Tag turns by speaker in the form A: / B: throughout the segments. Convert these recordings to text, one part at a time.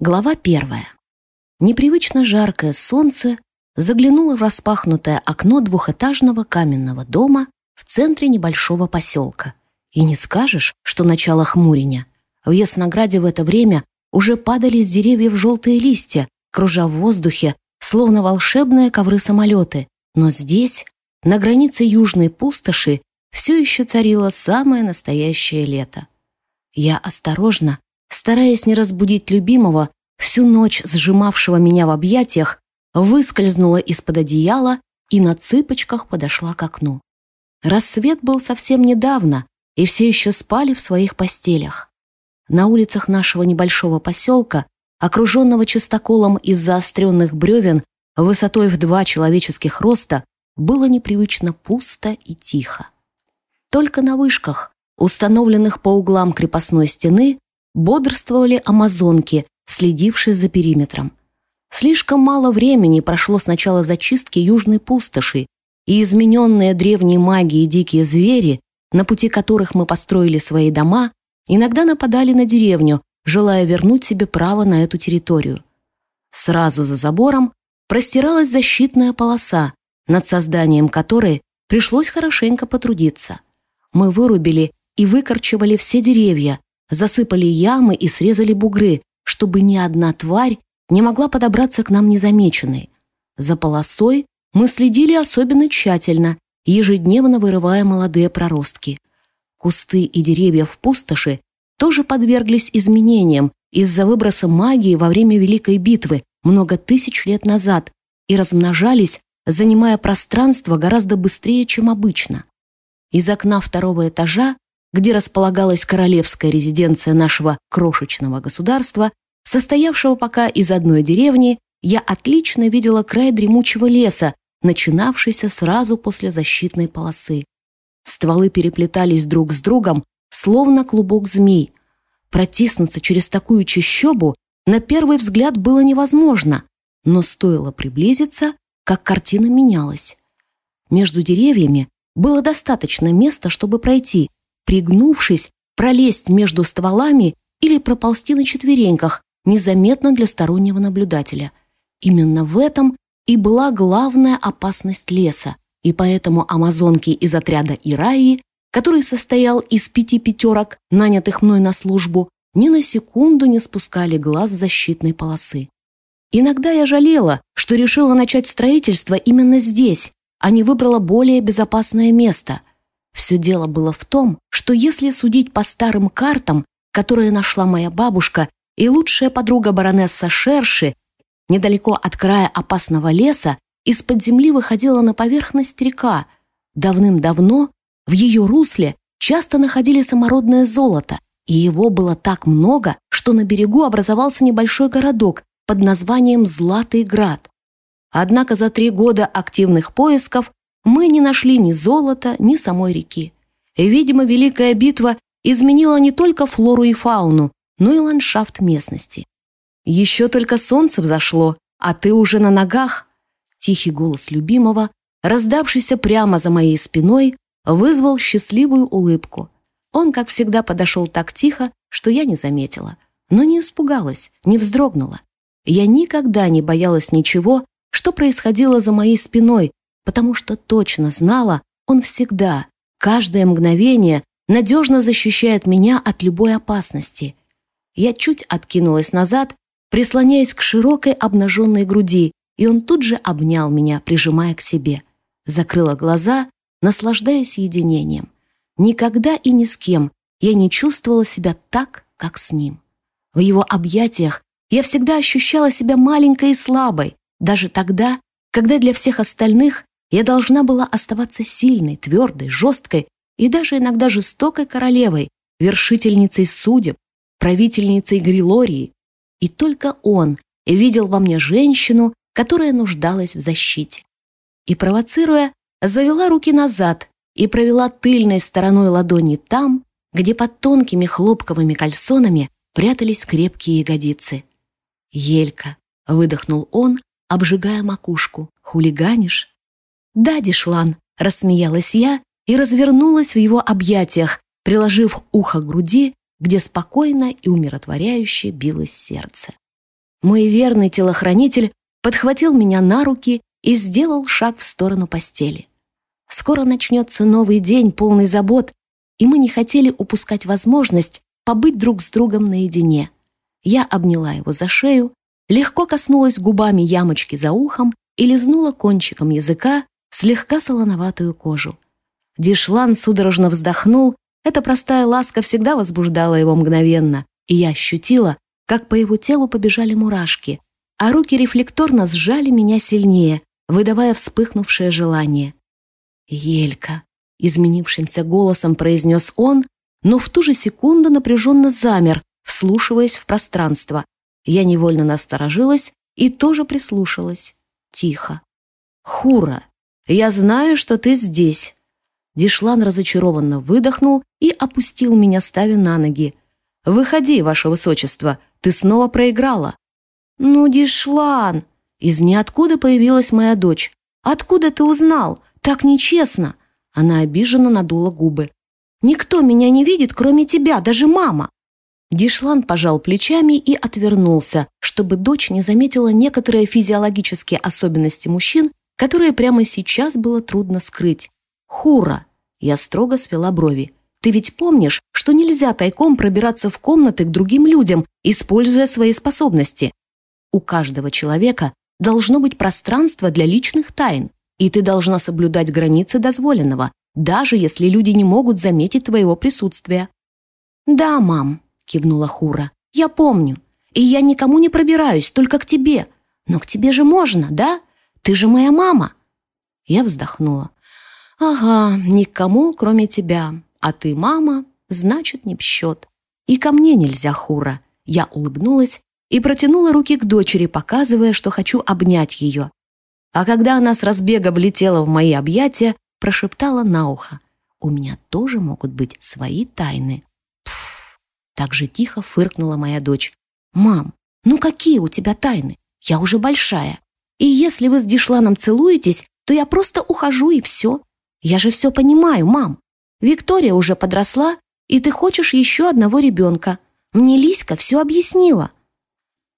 A: Глава первая. Непривычно жаркое солнце заглянуло в распахнутое окно двухэтажного каменного дома в центре небольшого поселка. И не скажешь, что начало хмуреня. В Яснограде в это время уже падали с деревьев желтые листья, кружа в воздухе, словно волшебные ковры-самолеты. Но здесь, на границе южной пустоши, все еще царило самое настоящее лето. Я осторожно, стараясь не разбудить любимого, всю ночь сжимавшего меня в объятиях, выскользнула из-под одеяла и на цыпочках подошла к окну. Рассвет был совсем недавно, и все еще спали в своих постелях. На улицах нашего небольшого поселка, окруженного чистоколом из заостренных бревен высотой в два человеческих роста, было непривычно пусто и тихо. Только на вышках, установленных по углам крепостной стены, бодрствовали амазонки, следившие за периметром. Слишком мало времени прошло с начала зачистки южной пустоши, и измененные древней магией дикие звери, на пути которых мы построили свои дома, иногда нападали на деревню, желая вернуть себе право на эту территорию. Сразу за забором простиралась защитная полоса, над созданием которой пришлось хорошенько потрудиться. Мы вырубили и выкорчевали все деревья, засыпали ямы и срезали бугры, чтобы ни одна тварь не могла подобраться к нам незамеченной. За полосой мы следили особенно тщательно, ежедневно вырывая молодые проростки. Кусты и деревья в пустоши тоже подверглись изменениям из-за выброса магии во время Великой битвы много тысяч лет назад и размножались, занимая пространство гораздо быстрее, чем обычно. Из окна второго этажа где располагалась королевская резиденция нашего крошечного государства, состоявшего пока из одной деревни, я отлично видела край дремучего леса, начинавшийся сразу после защитной полосы. Стволы переплетались друг с другом, словно клубок змей. Протиснуться через такую чащобу на первый взгляд было невозможно, но стоило приблизиться, как картина менялась. Между деревьями было достаточно места, чтобы пройти, пригнувшись, пролезть между стволами или проползти на четвереньках, незаметно для стороннего наблюдателя. Именно в этом и была главная опасность леса, и поэтому амазонки из отряда Ираи, который состоял из пяти пятерок, нанятых мной на службу, ни на секунду не спускали глаз защитной полосы. Иногда я жалела, что решила начать строительство именно здесь, а не выбрала более безопасное место – все дело было в том, что если судить по старым картам, которые нашла моя бабушка и лучшая подруга баронесса Шерши, недалеко от края опасного леса из-под земли выходила на поверхность река. Давным-давно в ее русле часто находили самородное золото, и его было так много, что на берегу образовался небольшой городок под названием Златый Град. Однако за три года активных поисков мы не нашли ни золота, ни самой реки. Видимо, Великая битва изменила не только флору и фауну, но и ландшафт местности. «Еще только солнце взошло, а ты уже на ногах!» Тихий голос любимого, раздавшийся прямо за моей спиной, вызвал счастливую улыбку. Он, как всегда, подошел так тихо, что я не заметила, но не испугалась, не вздрогнула. Я никогда не боялась ничего, что происходило за моей спиной, потому что точно знала, он всегда, каждое мгновение надежно защищает меня от любой опасности. Я чуть откинулась назад, прислоняясь к широкой обнаженной груди, и он тут же обнял меня, прижимая к себе. Закрыла глаза, наслаждаясь единением. Никогда и ни с кем я не чувствовала себя так, как с ним. В его объятиях я всегда ощущала себя маленькой и слабой, даже тогда, когда для всех остальных я должна была оставаться сильной, твердой, жесткой и даже иногда жестокой королевой, вершительницей судеб, правительницей Грилории. И только он видел во мне женщину, которая нуждалась в защите. И, провоцируя, завела руки назад и провела тыльной стороной ладони там, где под тонкими хлопковыми кальсонами прятались крепкие ягодицы. «Елька», — выдохнул он, обжигая макушку, — «хулиганишь?» «Да, Дишлан», — рассмеялась я и развернулась в его объятиях, приложив ухо к груди, где спокойно и умиротворяюще билось сердце. Мой верный телохранитель подхватил меня на руки и сделал шаг в сторону постели. Скоро начнется новый день, полный забот, и мы не хотели упускать возможность побыть друг с другом наедине. Я обняла его за шею, легко коснулась губами ямочки за ухом и лизнула кончиком языка слегка солоноватую кожу. Дишлан судорожно вздохнул, эта простая ласка всегда возбуждала его мгновенно, и я ощутила, как по его телу побежали мурашки, а руки рефлекторно сжали меня сильнее, выдавая вспыхнувшее желание. «Елька», — изменившимся голосом произнес он, но в ту же секунду напряженно замер, вслушиваясь в пространство. Я невольно насторожилась и тоже прислушалась. Тихо. «Хура, я знаю, что ты здесь». Дишлан разочарованно выдохнул и опустил меня, ставя на ноги. «Выходи, ваше высочество, ты снова проиграла». «Ну, Дишлан!» Из ниоткуда появилась моя дочь. «Откуда ты узнал? Так нечестно!» Она обиженно надула губы. «Никто меня не видит, кроме тебя, даже мама!» Дишлан пожал плечами и отвернулся, чтобы дочь не заметила некоторые физиологические особенности мужчин, которые прямо сейчас было трудно скрыть. «Хура!» Я строго свела брови. Ты ведь помнишь, что нельзя тайком пробираться в комнаты к другим людям, используя свои способности. У каждого человека должно быть пространство для личных тайн, и ты должна соблюдать границы дозволенного, даже если люди не могут заметить твоего присутствия. «Да, мам», — кивнула Хура, — «я помню. И я никому не пробираюсь, только к тебе. Но к тебе же можно, да? Ты же моя мама». Я вздохнула. «Ага, никому, кроме тебя а ты мама, значит, не в счет. И ко мне нельзя, Хура. Я улыбнулась и протянула руки к дочери, показывая, что хочу обнять ее. А когда она с разбега влетела в мои объятия, прошептала на ухо. «У меня тоже могут быть свои тайны». Пф, так же тихо фыркнула моя дочь. «Мам, ну какие у тебя тайны? Я уже большая. И если вы с Дишланом целуетесь, то я просто ухожу и все. Я же все понимаю, мам. Виктория уже подросла, и ты хочешь еще одного ребенка. Мне Лиська все объяснила.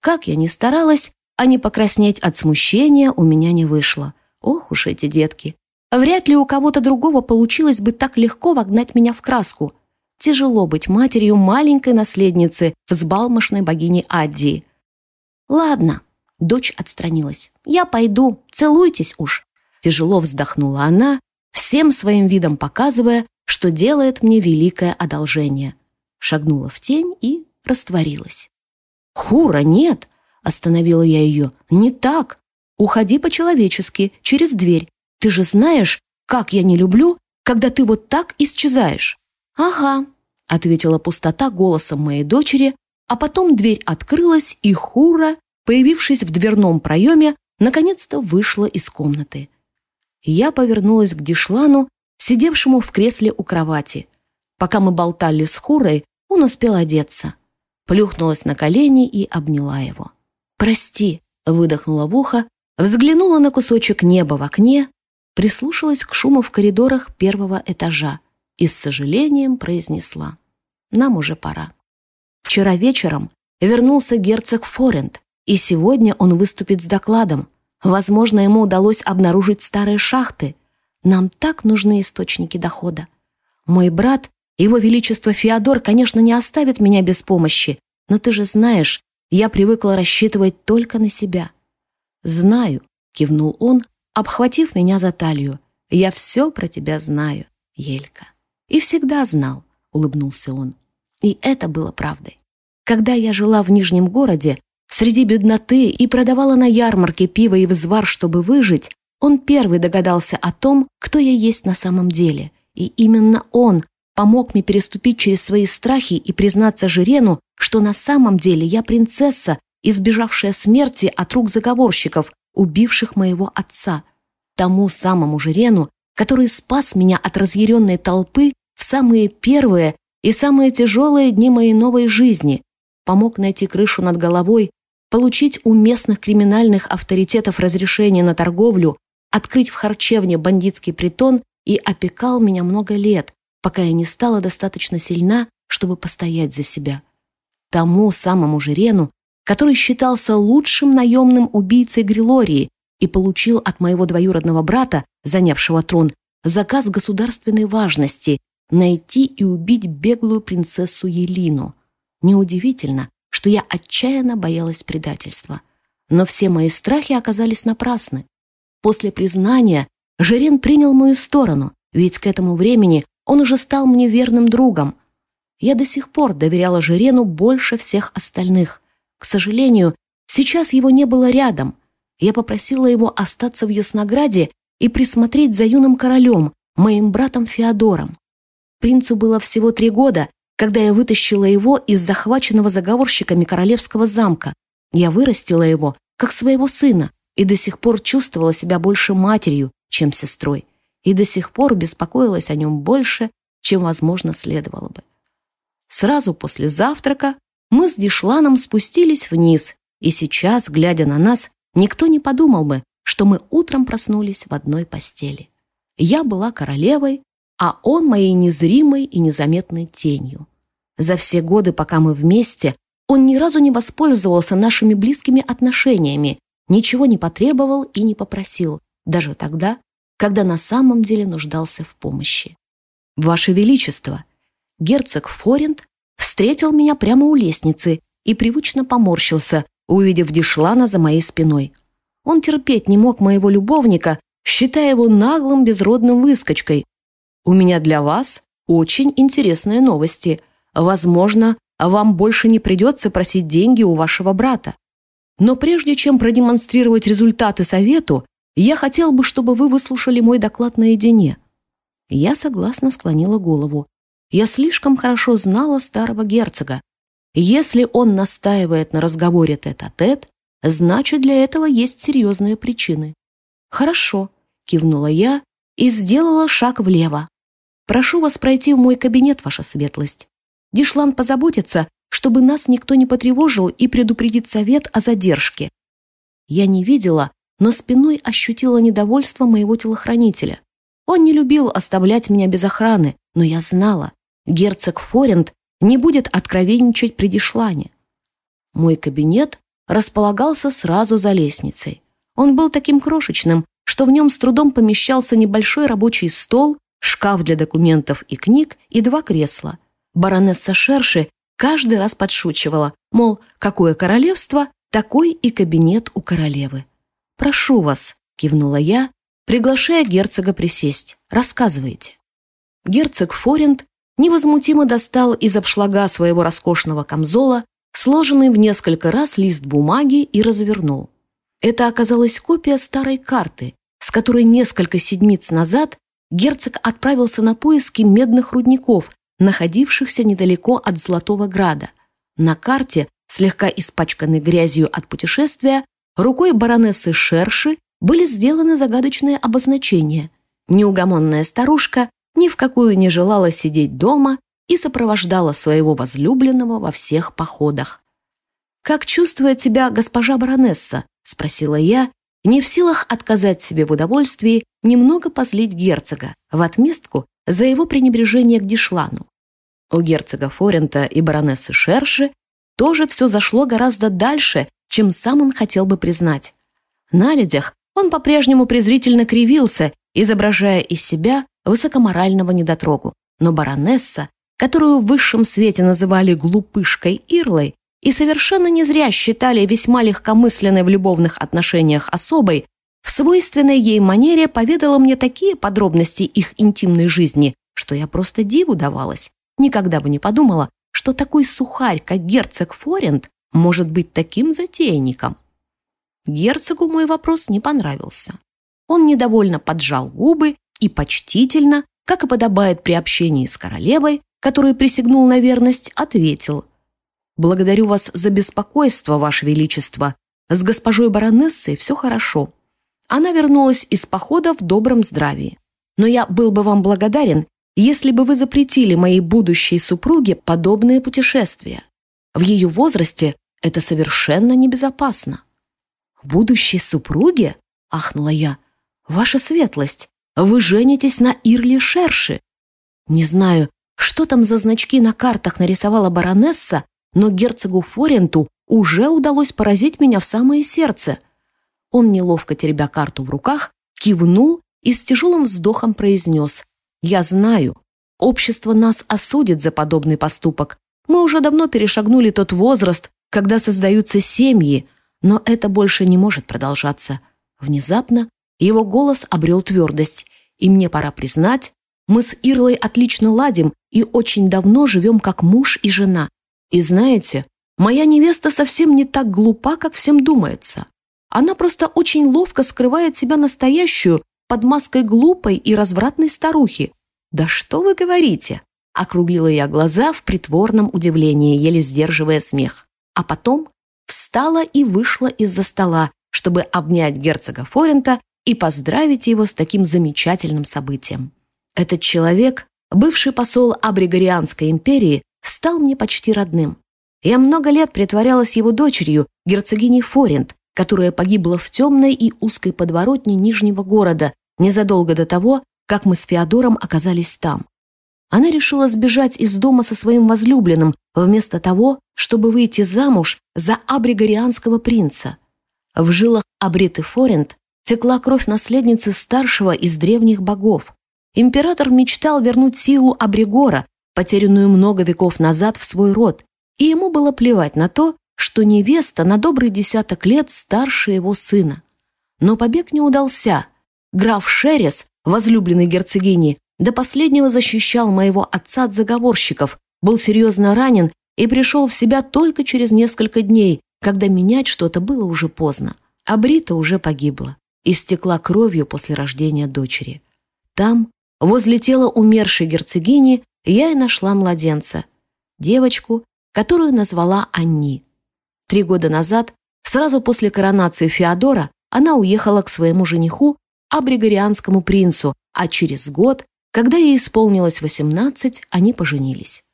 A: Как я ни старалась, а не покраснеть от смущения у меня не вышло. Ох уж эти детки. Вряд ли у кого-то другого получилось бы так легко вогнать меня в краску. Тяжело быть матерью маленькой наследницы взбалмошной богини Аддии. «Ладно», — дочь отстранилась. «Я пойду, целуйтесь уж». Тяжело вздохнула она, всем своим видом показывая, что делает мне великое одолжение. Шагнула в тень и растворилась. «Хура, нет!» — остановила я ее. «Не так! Уходи по-человечески, через дверь. Ты же знаешь, как я не люблю, когда ты вот так исчезаешь». «Ага», — ответила пустота голосом моей дочери, а потом дверь открылась, и Хура, появившись в дверном проеме, наконец-то вышла из комнаты. Я повернулась к Дишлану сидевшему в кресле у кровати. Пока мы болтали с Хурой, он успел одеться. Плюхнулась на колени и обняла его. «Прости», — выдохнула в ухо, взглянула на кусочек неба в окне, прислушалась к шуму в коридорах первого этажа и с сожалением произнесла. «Нам уже пора». Вчера вечером вернулся герцог Форент, и сегодня он выступит с докладом. Возможно, ему удалось обнаружить старые шахты — нам так нужны источники дохода. Мой брат, его величество Феодор, конечно, не оставит меня без помощи, но ты же знаешь, я привыкла рассчитывать только на себя. Знаю, кивнул он, обхватив меня за талию. Я все про тебя знаю, Елька. И всегда знал, улыбнулся он. И это было правдой. Когда я жила в Нижнем городе, среди бедноты и продавала на ярмарке пиво и взвар, чтобы выжить, он первый догадался о том, кто я есть на самом деле, и именно он помог мне переступить через свои страхи и признаться Жирену, что на самом деле я принцесса, избежавшая смерти от рук заговорщиков, убивших моего отца. Тому самому Жирену, который спас меня от разъяренной толпы в самые первые и самые тяжелые дни моей новой жизни, помог найти крышу над головой, получить у местных криминальных авторитетов разрешение на торговлю, открыть в харчевне бандитский притон и опекал меня много лет, пока я не стала достаточно сильна, чтобы постоять за себя. Тому самому Жирену, который считался лучшим наемным убийцей Грилории и получил от моего двоюродного брата, занявшего трон, заказ государственной важности найти и убить беглую принцессу Елину. Неудивительно, что я отчаянно боялась предательства. Но все мои страхи оказались напрасны. После признания Жерен принял мою сторону, ведь к этому времени он уже стал мне верным другом. Я до сих пор доверяла Жерену больше всех остальных. К сожалению, сейчас его не было рядом. Я попросила его остаться в Яснограде и присмотреть за юным королем, моим братом Феодором. Принцу было всего три года, когда я вытащила его из захваченного заговорщиками королевского замка. Я вырастила его, как своего сына, и до сих пор чувствовала себя больше матерью, чем сестрой, и до сих пор беспокоилась о нем больше, чем, возможно, следовало бы. Сразу после завтрака мы с Дишланом спустились вниз, и сейчас, глядя на нас, никто не подумал бы, что мы утром проснулись в одной постели. Я была королевой, а он моей незримой и незаметной тенью. За все годы, пока мы вместе, он ни разу не воспользовался нашими близкими отношениями, ничего не потребовал и не попросил, даже тогда, когда на самом деле нуждался в помощи. «Ваше Величество!» Герцог Форент встретил меня прямо у лестницы и привычно поморщился, увидев Дишлана за моей спиной. Он терпеть не мог моего любовника, считая его наглым безродным выскочкой. «У меня для вас очень интересные новости. Возможно, вам больше не придется просить деньги у вашего брата. Но прежде чем продемонстрировать результаты совету, я хотел бы, чтобы вы выслушали мой доклад наедине». Я согласно склонила голову. Я слишком хорошо знала старого герцога. Если он настаивает на разговоре тет-а-тет, -тет, значит, для этого есть серьезные причины. «Хорошо», — кивнула я и сделала шаг влево. «Прошу вас пройти в мой кабинет, ваша светлость. Дишлан позаботится, чтобы нас никто не потревожил и предупредит совет о задержке». Я не видела, но спиной ощутила недовольство моего телохранителя. Он не любил оставлять меня без охраны, но я знала, герцог Форент не будет откровенничать при Дишлане. Мой кабинет располагался сразу за лестницей. Он был таким крошечным, что в нем с трудом помещался небольшой рабочий стол, шкаф для документов и книг и два кресла. Баронесса Шерши каждый раз подшучивала, мол, какое королевство, такой и кабинет у королевы. «Прошу вас», — кивнула я, приглашая герцога присесть. «Рассказывайте». Герцог Форент невозмутимо достал из обшлага своего роскошного камзола сложенный в несколько раз лист бумаги и развернул. Это оказалась копия старой карты, с которой несколько седмиц назад герцог отправился на поиски медных рудников, находившихся недалеко от Золотого Града. На карте, слегка испачканной грязью от путешествия, рукой баронессы Шерши были сделаны загадочные обозначения. Неугомонная старушка ни в какую не желала сидеть дома и сопровождала своего возлюбленного во всех походах. «Как чувствует себя госпожа баронесса?» – спросила я, не в силах отказать себе в удовольствии немного позлить герцога в отместку за его пренебрежение к Дишлану. У герцога Форента и баронессы Шерши тоже все зашло гораздо дальше, чем сам он хотел бы признать. На людях он по-прежнему презрительно кривился, изображая из себя высокоморального недотрогу. Но баронесса, которую в высшем свете называли глупышкой Ирлой и совершенно не зря считали весьма легкомысленной в любовных отношениях особой, в свойственной ей манере поведала мне такие подробности их интимной жизни, что я просто диву давалась. Никогда бы не подумала, что такой сухарь, как герцог Форент, может быть таким затейником? Герцогу мой вопрос не понравился. Он недовольно поджал губы и почтительно, как и подобает при общении с королевой, которой присягнул на верность, ответил «Благодарю вас за беспокойство, ваше величество. С госпожой баронессой все хорошо. Она вернулась из похода в добром здравии. Но я был бы вам благодарен, если бы вы запретили моей будущей супруге подобные путешествия. В ее возрасте это совершенно небезопасно. «Будущей супруге?» — ахнула я. «Ваша светлость, вы женитесь на Ирле Шерши». Не знаю, что там за значки на картах нарисовала баронесса, но герцогу Форенту уже удалось поразить меня в самое сердце. Он, неловко теребя карту в руках, кивнул и с тяжелым вздохом произнес. «Я знаю, общество нас осудит за подобный поступок. Мы уже давно перешагнули тот возраст, когда создаются семьи, но это больше не может продолжаться». Внезапно его голос обрел твердость, и мне пора признать, мы с Ирлой отлично ладим и очень давно живем как муж и жена. И знаете, моя невеста совсем не так глупа, как всем думается. Она просто очень ловко скрывает себя настоящую под маской глупой и развратной старухи. «Да что вы говорите?» – округлила я глаза в притворном удивлении, еле сдерживая смех. А потом встала и вышла из-за стола, чтобы обнять герцога Форента и поздравить его с таким замечательным событием. Этот человек, бывший посол Абригорианской империи, стал мне почти родным. Я много лет притворялась его дочерью, герцогиней Форент, которая погибла в темной и узкой подворотне Нижнего города незадолго до того, как мы с Феодором оказались там. Она решила сбежать из дома со своим возлюбленным, вместо того, чтобы выйти замуж за абригорианского принца. В жилах Абриты Форент текла кровь наследницы старшего из древних богов. Император мечтал вернуть силу Абригора, потерянную много веков назад в свой род, и ему было плевать на то, что невеста на добрый десяток лет старше его сына. Но побег не удался. Граф Шерес, возлюбленный герцогини, до последнего защищал моего отца от заговорщиков, был серьезно ранен и пришел в себя только через несколько дней, когда менять что-то было уже поздно. А Брита уже погибла, истекла кровью после рождения дочери. Там, возле тела умершей герцогини, я и нашла младенца, девочку, которую назвала Анни. Три года назад, сразу после коронации Феодора, она уехала к своему жениху, абригорианскому принцу, а через год, когда ей исполнилось 18, они поженились.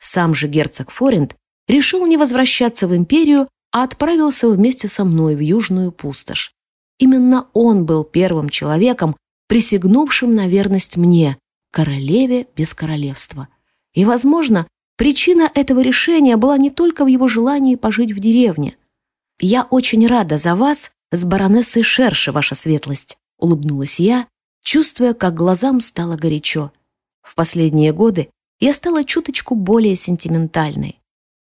A: Сам же герцог Форент решил не возвращаться в империю, а отправился вместе со мной в Южную пустошь. Именно он был первым человеком, присягнувшим на верность мне, королеве без королевства. И, возможно, Причина этого решения была не только в его желании пожить в деревне. «Я очень рада за вас с баронессой Шерши, ваша светлость», — улыбнулась я, чувствуя, как глазам стало горячо. В последние годы я стала чуточку более сентиментальной.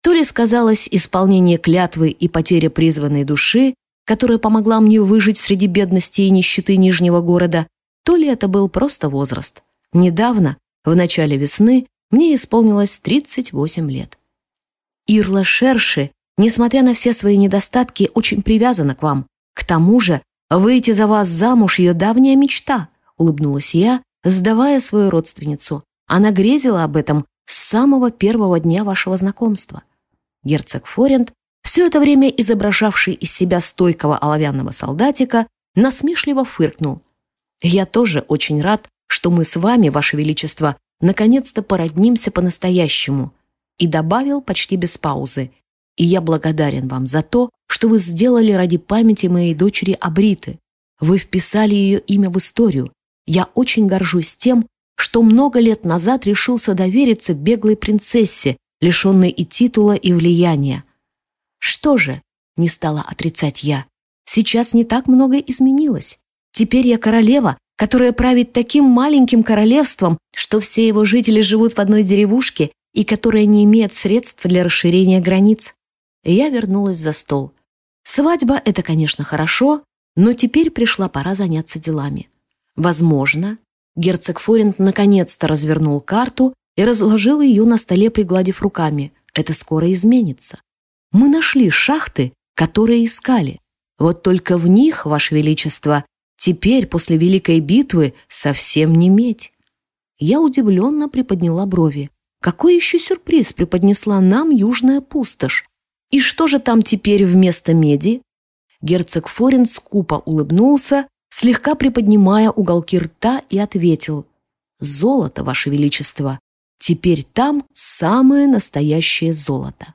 A: То ли сказалось исполнение клятвы и потеря призванной души, которая помогла мне выжить среди бедности и нищеты Нижнего города, то ли это был просто возраст. Недавно, в начале весны, мне исполнилось 38 лет. Ирла Шерши, несмотря на все свои недостатки, очень привязана к вам. К тому же, выйти за вас замуж ее давняя мечта, улыбнулась я, сдавая свою родственницу. Она грезила об этом с самого первого дня вашего знакомства. Герцог Форент, все это время изображавший из себя стойкого оловянного солдатика, насмешливо фыркнул. «Я тоже очень рад, что мы с вами, ваше величество, наконец-то породнимся по-настоящему, и добавил почти без паузы, и я благодарен вам за то, что вы сделали ради памяти моей дочери Абриты. Вы вписали ее имя в историю. Я очень горжусь тем, что много лет назад решился довериться беглой принцессе, лишенной и титула, и влияния. Что же, не стала отрицать я, сейчас не так многое изменилось. Теперь я королева, которая правит таким маленьким королевством, что все его жители живут в одной деревушке и которая не имеет средств для расширения границ. Я вернулась за стол. Свадьба — это, конечно, хорошо, но теперь пришла пора заняться делами. Возможно, герцог Форент наконец-то развернул карту и разложил ее на столе, пригладив руками. Это скоро изменится. Мы нашли шахты, которые искали. Вот только в них, Ваше Величество, Теперь, после Великой битвы, совсем не медь. Я удивленно приподняла брови. Какой еще сюрприз преподнесла нам южная пустошь? И что же там теперь вместо меди? Герцог Форин скупо улыбнулся, слегка приподнимая уголки рта и ответил. «Золото, Ваше Величество. Теперь там самое настоящее золото».